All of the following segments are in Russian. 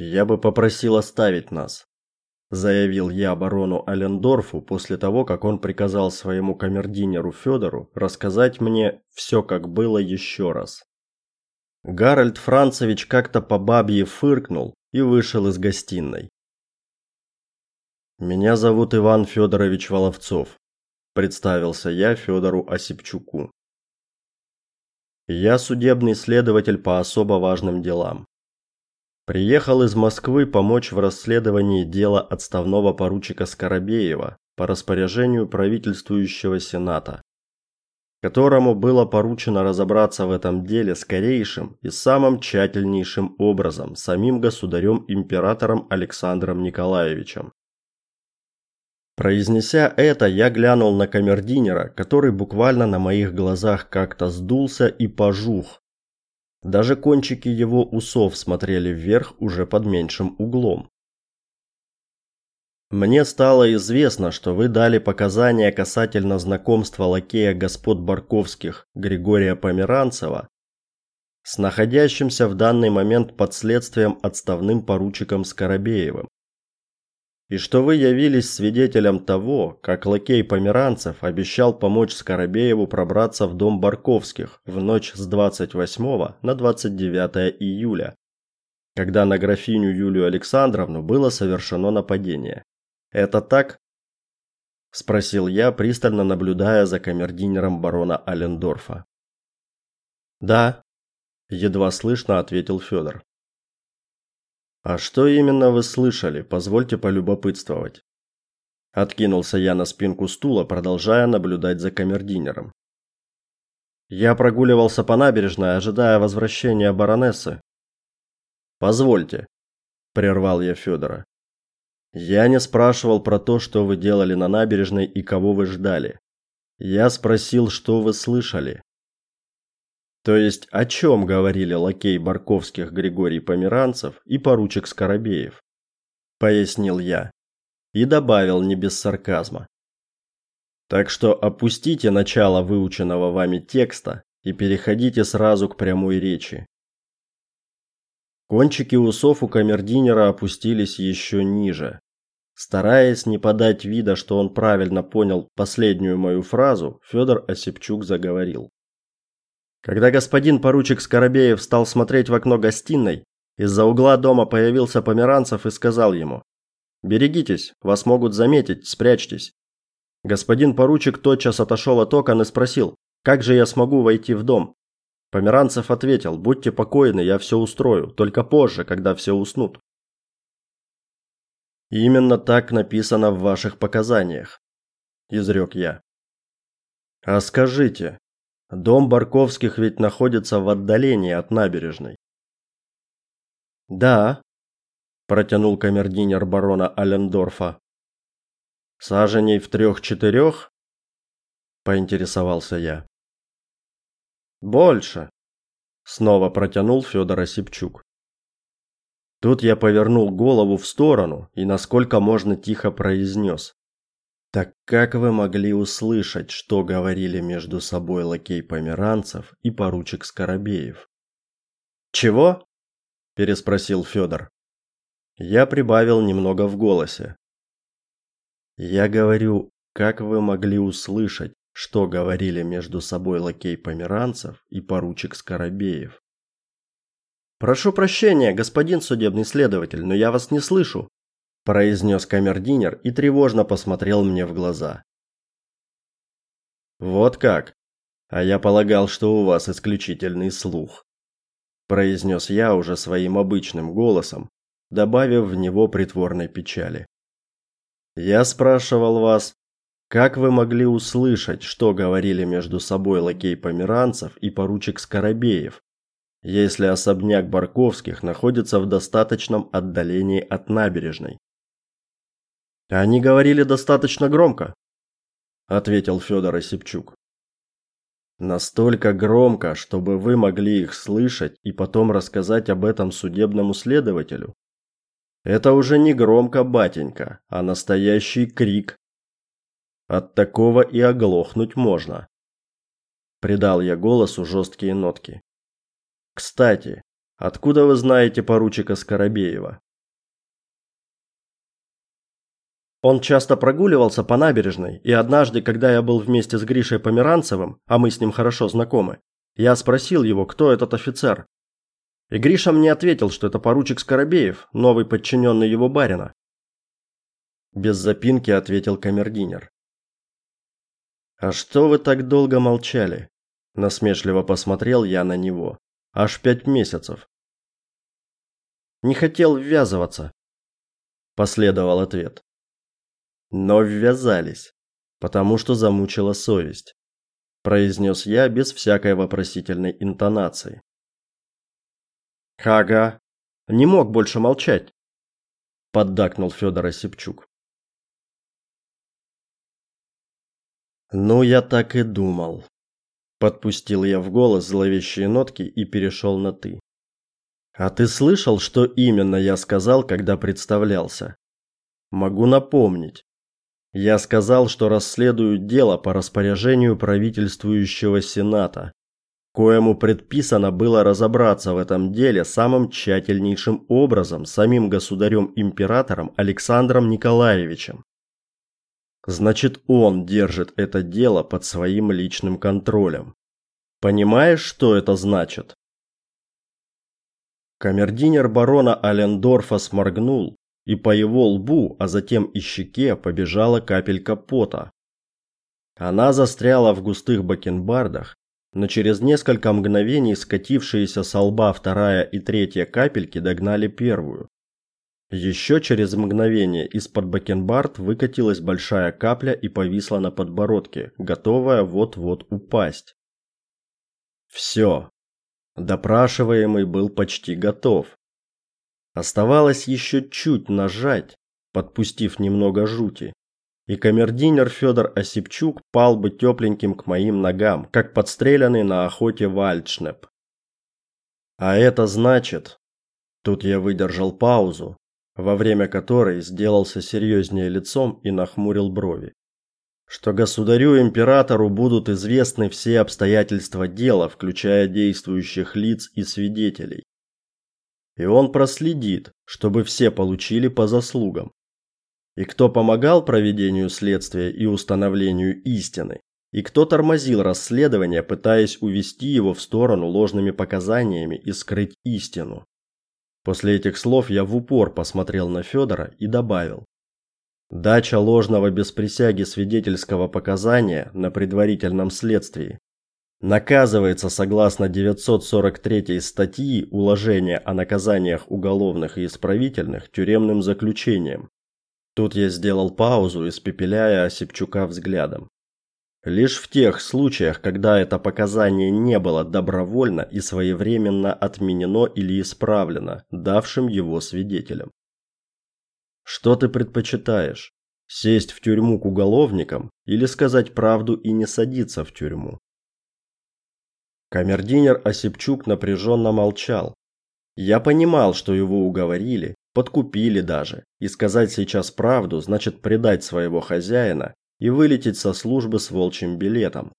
Я бы попросил оставить нас, заявил я барону Алендорфу после того, как он приказал своему камердинеру Федору рассказать мне все, как было еще раз. Гарольд Францевич как-то по бабье фыркнул и вышел из гостиной. Меня зовут Иван Федорович Воловцов, представился я Федору Осипчуку. Я судебный следователь по особо важным делам. Приехал из Москвы помочь в расследовании дела отставного поручика Скоробеева по распоряжению правительствующего Сената, которому было поручено разобраться в этом деле скорейшим и самым тщательнейшим образом самим государем-императором Александром Николаевичем. Произнеся это, я глянул на камердинера, который буквально на моих глазах как-то сдулся и пожух, даже кончики его усов смотрели вверх уже под меньшим углом. Мне стало известно, что вы дали показания касательно знакомства лакея господ Барковских Григория Померанцева с находящимся в данный момент под следствием отставным поручиком Скоробеевым и что вы явились свидетелем того, как лакей Померанцев обещал помочь Скоробееву пробраться в дом Барковских в ночь с 28 на 29 июля, когда на графиню Юлию Александровну было совершено нападение. Это так? спросил я, пристально наблюдая за камердинером барона Алендорфа. Да, едва слышно ответил Федор. А что именно вы слышали? Позвольте полюбопытствовать. Откинулся я на спинку стула, продолжая наблюдать за камердинером. Я прогуливался по набережной, ожидая возвращения баронессы. Позвольте, прервал я Федора. Я не спрашивал про то, что вы делали на набережной и кого вы ждали. Я спросил, что вы слышали. То есть о чем говорили лакей Барковских Григорий Померанцев и поручик Скоробеев? Пояснил я и добавил не без сарказма. Так что опустите начало выученного вами текста и переходите сразу к прямой речи. Кончики усов у камердинера опустились еще ниже. Стараясь не подать вида, что он правильно понял последнюю мою фразу, Федор Осипчук заговорил. Когда господин поручик Скоробеев стал смотреть в окно гостиной, из-за угла дома появился Померанцев и сказал ему: "Берегитесь, вас могут заметить, спрячьтесь". Господин поручик тотчас отошел от окон и спросил: "Как же я смогу войти в дом?" Померанцев ответил: "Будьте покойны, я все устрою, только позже, когда все уснут". Именно так написано в ваших показаниях, изрек я. А скажите, Дом Барковских ведь находится в отдалении от набережной. Да, протянул камердинер барона Алендорфа. Саженей в трех-четырех? поинтересовался я. Больше, снова протянул Федор Осипчук. Тут я повернул голову в сторону и насколько можно тихо произнес. Так как вы могли услышать, что говорили между собой лакей Померанцев и поручик Скоробеев? Чего? переспросил Федор. Я прибавил немного в голосе. Я говорю, как вы могли услышать, что говорили между собой лакей Померанцев и поручик Скоробеев? Прошу прощения, господин судебный следователь, но я вас не слышу произнес камердинер и тревожно посмотрел мне в глаза. Вот как? А я полагал, что у вас исключительный слух, произнес я уже своим обычным голосом, добавив в него притворной печали. Я спрашивал вас, как вы могли услышать, что говорили между собой лакей Померанцев и поручик Скоробеев, если особняк Барковских находится в достаточном отдалении от набережной? Они говорили достаточно громко, ответил Федор Осипчук. Настолько громко, чтобы вы могли их слышать и потом рассказать об этом судебному следователю. Это уже не громко, батенька, а настоящий крик. От такого и оглохнуть можно. Придал я голосу жесткие нотки. Кстати, откуда вы знаете поручика Скоробеева? Он часто прогуливался по набережной, и однажды, когда я был вместе с Гришей Померанцевым, а мы с ним хорошо знакомы, я спросил его, кто этот офицер. И Гриша мне ответил, что это поручик Скоробеев, новый подчиненный его барина. Без запинки ответил камердинер. А что вы так долго молчали? Насмешливо посмотрел я на него. Аж пять месяцев. Не хотел ввязываться, последовал ответ. Но ввязались, потому что замучила совесть, произнес я без всякой вопросительной интонации. Хага, не мог больше молчать, поддакнул Федор Осипчук. Ну я так и думал. Подпустил я в голос зловещие нотки и перешел на ты. А ты слышал, что именно я сказал, когда представлялся? Могу напомнить. Я сказал, что расследую дело по распоряжению правительствующего Сената, коему предписано было разобраться в этом деле самым тщательнейшим образом самим государем-императором Александром Николаевичем. Значит, он держит это дело под своим личным контролем. Понимаешь, что это значит? Камердинер барона Алендорфа сморгнул, и по его лбу, а затем и щеке побежала капелька пота. Она застряла в густых бакенбардах, но через несколько мгновений скатившиеся с лба вторая и третья капельки догнали первую. Еще через мгновение из-под бакенбард выкатилась большая капля и повисла на подбородке, готовая вот-вот упасть. Все. Допрашиваемый был почти готов. Оставалось еще чуть нажать, подпустив немного жути, и камердинер Федор Осипчук пал бы тепленьким к моим ногам, как подстреленный на охоте вальдшнеп. А это значит, тут я выдержал паузу, во время которой сделался серьезнее лицом и нахмурил брови. Что государю-императору будут известны все обстоятельства дела, включая действующих лиц и свидетелей. И он проследит, чтобы все получили по заслугам. И кто помогал проведению следствия и установлению истины, и кто тормозил расследование, пытаясь увести его в сторону ложными показаниями и скрыть истину. После этих слов я в упор посмотрел на Федора и добавил: Дача ложного без присяги свидетельского показания на предварительном следствии наказывается согласно 943 статьи Уложения о наказаниях уголовных и исправительных тюремным заключением. Тут я сделал паузу, испепеляя Осипчука взглядом. Лишь в тех случаях, когда это показание не было добровольно и своевременно отменено или исправлено давшим его свидетелем. Что ты предпочитаешь? Сесть в тюрьму к уголовникам или сказать правду и не садиться в тюрьму? Камердинер Осипчук напряженно молчал. Я понимал, что его уговорили, подкупили даже, и сказать сейчас правду значит предать своего хозяина и вылететь со службы с волчьим билетом.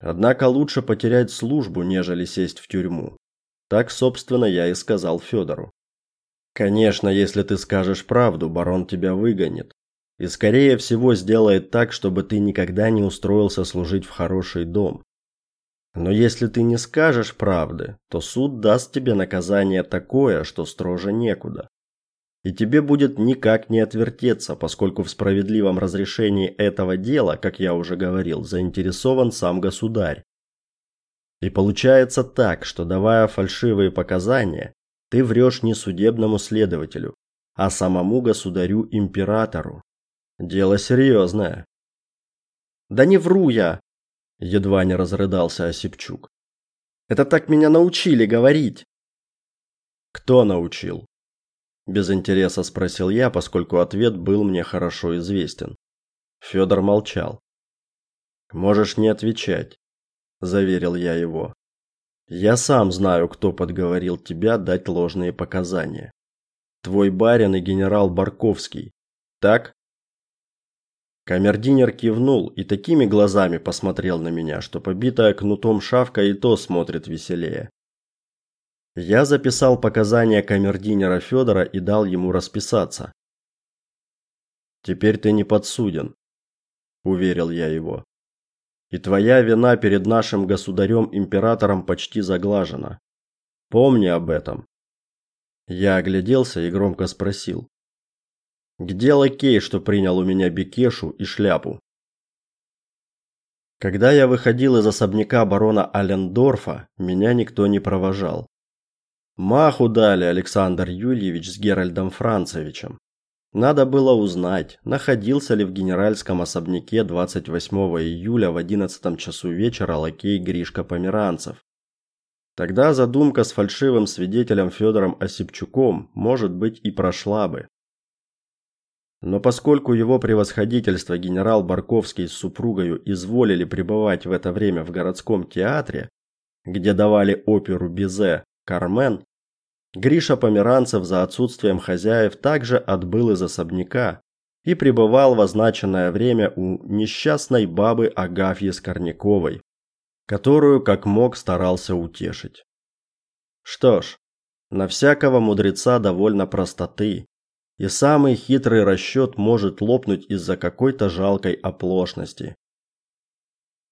Однако лучше потерять службу, нежели сесть в тюрьму. Так, собственно, я и сказал Федору. Конечно, если ты скажешь правду, барон тебя выгонит. И скорее всего сделает так, чтобы ты никогда не устроился служить в хороший дом. Но если ты не скажешь правды, то суд даст тебе наказание такое, что строже некуда и тебе будет никак не отвертеться, поскольку в справедливом разрешении этого дела, как я уже говорил, заинтересован сам государь. И получается так, что давая фальшивые показания, ты врешь не судебному следователю, а самому государю-императору. Дело серьезное. Да не вру я, едва не разрыдался Осипчук. Это так меня научили говорить. Кто научил? без интереса спросил я, поскольку ответ был мне хорошо известен. Федор молчал. Можешь не отвечать, заверил я его. Я сам знаю, кто подговорил тебя дать ложные показания. Твой барин и генерал Барковский. Так? Камердинер кивнул и такими глазами посмотрел на меня, что побитая кнутом шавка и то смотрит веселее. Я записал показания камердинера Федора и дал ему расписаться. Теперь ты не подсуден, уверил я его. И твоя вина перед нашим государем-императором почти заглажена. Помни об этом. Я огляделся и громко спросил: "Где лакей, что принял у меня бекешу и шляпу?" Когда я выходил из особняка барона Алендорфа, меня никто не провожал. Маху дали Александр Юльевич с Геральдом Францевичем. Надо было узнать, находился ли в генеральском особняке 28 июля в 11 часу вечера лакей Гришка Померанцев. Тогда задумка с фальшивым свидетелем Федором Осипчуком, может быть, и прошла бы. Но поскольку его превосходительство генерал Барковский с супругою изволили пребывать в это время в городском театре, где давали оперу Бизе Кармен, Гриша Померанцев за отсутствием хозяев также отбыл из особняка и пребывал в означенное время у несчастной бабы Агафьи Скорняковой, которую как мог старался утешить. Что ж, на всякого мудреца довольно простоты, и самый хитрый расчет может лопнуть из-за какой-то жалкой оплошности.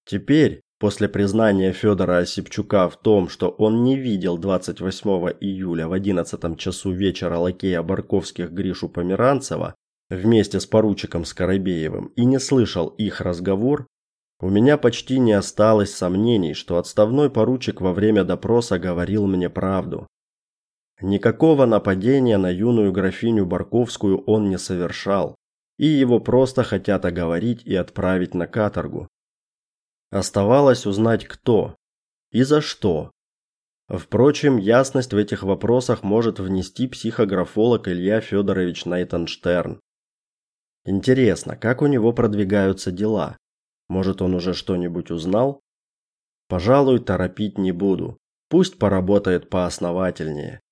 Теперь, После признания Федора Осипчука в том, что он не видел 28 июля в 11 часу вечера лакея Барковских Гришу Померанцева вместе с поручиком Скоробеевым и не слышал их разговор, у меня почти не осталось сомнений, что отставной поручик во время допроса говорил мне правду. Никакого нападения на юную графиню Барковскую он не совершал, и его просто хотят оговорить и отправить на каторгу. Оставалось узнать кто и за что. Впрочем, ясность в этих вопросах может внести психографолог Илья Федорович Найтенштерн. Интересно, как у него продвигаются дела? Может, он уже что-нибудь узнал? Пожалуй, торопить не буду. Пусть поработает поосновательнее.